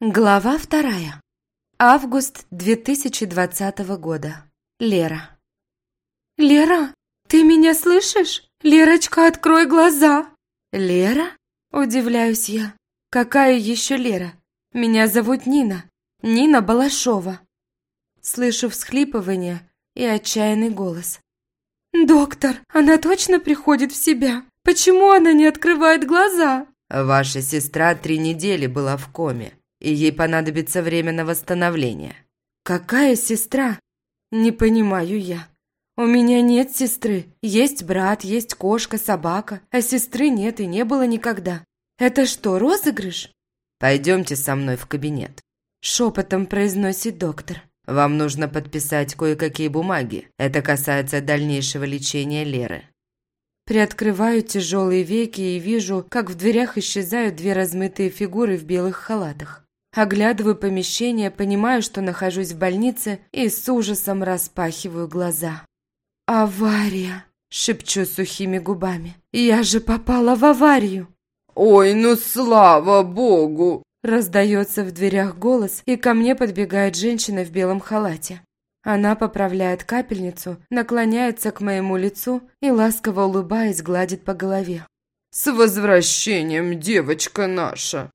Глава вторая. Август 2020 года. Лера. «Лера, ты меня слышишь? Лерочка, открой глаза!» «Лера?» – удивляюсь я. «Какая еще Лера? Меня зовут Нина. Нина Балашова». Слышу всхлипывание и отчаянный голос. «Доктор, она точно приходит в себя? Почему она не открывает глаза?» «Ваша сестра три недели была в коме и ей понадобится время на восстановление». «Какая сестра?» «Не понимаю я. У меня нет сестры. Есть брат, есть кошка, собака, а сестры нет и не было никогда. Это что, розыгрыш?» «Пойдемте со мной в кабинет», – шепотом произносит доктор. «Вам нужно подписать кое-какие бумаги. Это касается дальнейшего лечения Леры». Приоткрываю тяжелые веки и вижу, как в дверях исчезают две размытые фигуры в белых халатах. Оглядываю помещение, понимаю, что нахожусь в больнице и с ужасом распахиваю глаза. «Авария!» – шепчу сухими губами. «Я же попала в аварию!» «Ой, ну слава богу!» Раздается в дверях голос, и ко мне подбегает женщина в белом халате. Она поправляет капельницу, наклоняется к моему лицу и, ласково улыбаясь, гладит по голове. «С возвращением, девочка наша!»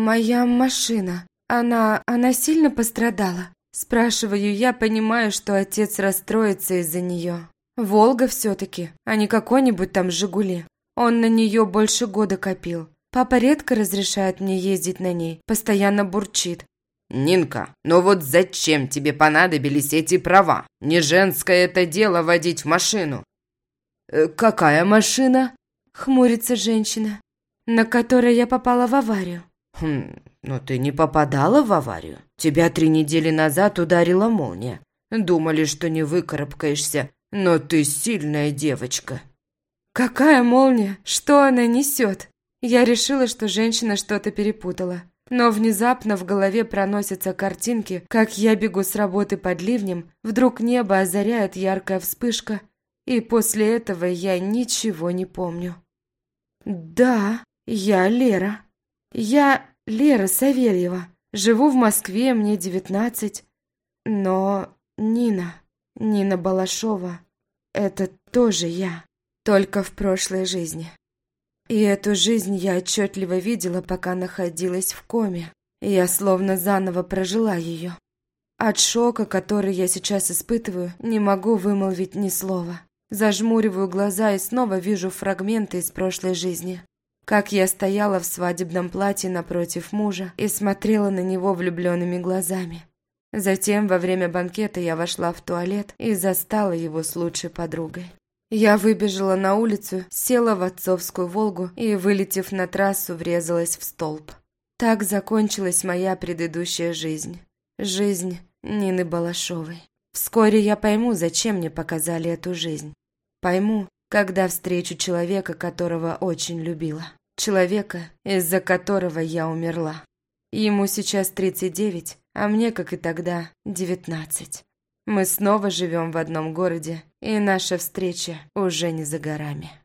«Моя машина. Она... она сильно пострадала?» Спрашиваю я, понимаю, что отец расстроится из-за нее. «Волга все-таки, а не какой-нибудь там «Жигули». Он на нее больше года копил. Папа редко разрешает мне ездить на ней, постоянно бурчит. «Нинка, ну вот зачем тебе понадобились эти права? Не женское это дело водить машину». «Э, «Какая машина?» – хмурится женщина, на которой я попала в аварию. «Хм, но ты не попадала в аварию. Тебя три недели назад ударила молния. Думали, что не выкарабкаешься, но ты сильная девочка». «Какая молния? Что она несет?» Я решила, что женщина что-то перепутала. Но внезапно в голове проносятся картинки, как я бегу с работы под ливнем, вдруг небо озаряет яркая вспышка, и после этого я ничего не помню. «Да, я Лера. Я Лера Савельева. Живу в Москве, мне девятнадцать. Но Нина, Нина Балашова, это тоже я, только в прошлой жизни. И эту жизнь я отчетливо видела, пока находилась в коме. Я словно заново прожила ее. От шока, который я сейчас испытываю, не могу вымолвить ни слова. Зажмуриваю глаза и снова вижу фрагменты из прошлой жизни как я стояла в свадебном платье напротив мужа и смотрела на него влюбленными глазами. Затем, во время банкета, я вошла в туалет и застала его с лучшей подругой. Я выбежала на улицу, села в отцовскую «Волгу» и, вылетев на трассу, врезалась в столб. Так закончилась моя предыдущая жизнь. Жизнь Нины Балашовой. Вскоре я пойму, зачем мне показали эту жизнь. Пойму, когда встречу человека, которого очень любила. Человека, из-за которого я умерла. Ему сейчас 39, а мне, как и тогда, 19. Мы снова живем в одном городе, и наша встреча уже не за горами.